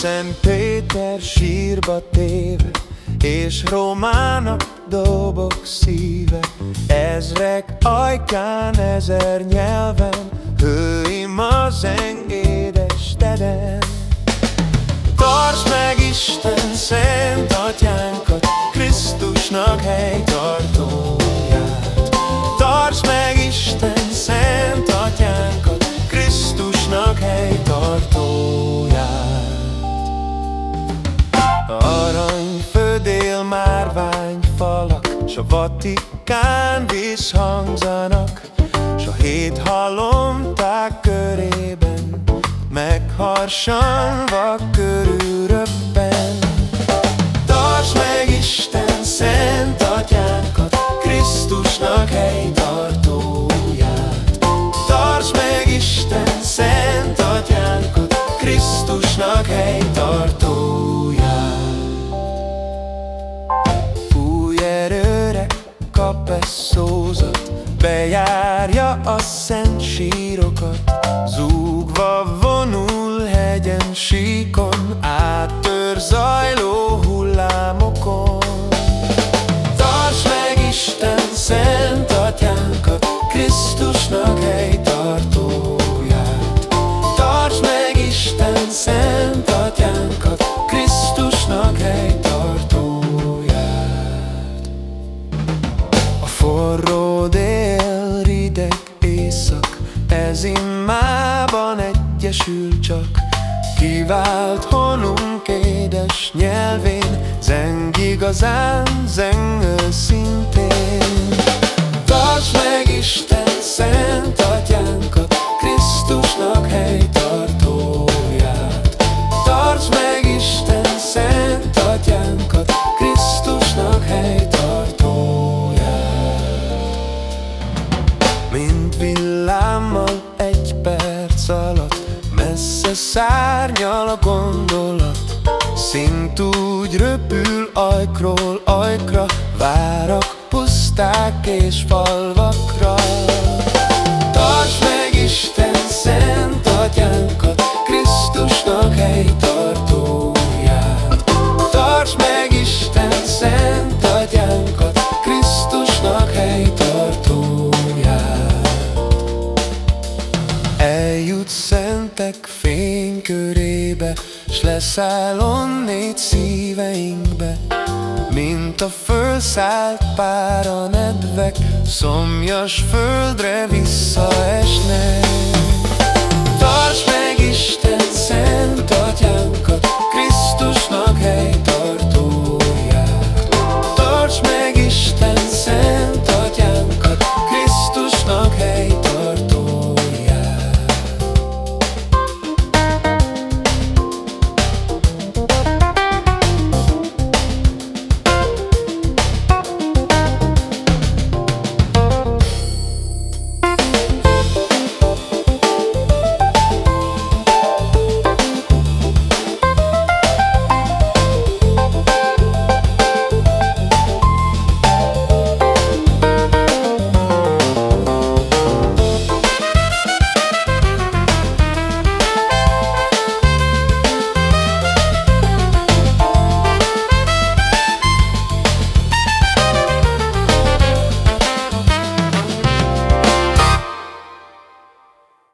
Szent Péter sírba téve, és Rómának dobok szíve. Ezrek ajkán, ezer nyelven, hőim a zeng édes teden. Tartsd meg Isten szent a Vatikán visszhangzanak, s a hét halomták körében megharsanva körül bejárja a szent sírokat, zúgva vonul hegyen síkon, áttör zajló egyesül csak. Kivált honunk édes nyelvén, zeng igazán, zeng őszintén. Szárnyal a gondolat Szint úgy röpül ajkról ajkra Várak, puszták és falvakra S leszáll onnét szíveinkbe Mint a fölszállt pár a nedvek Szomjas földre visszaesnek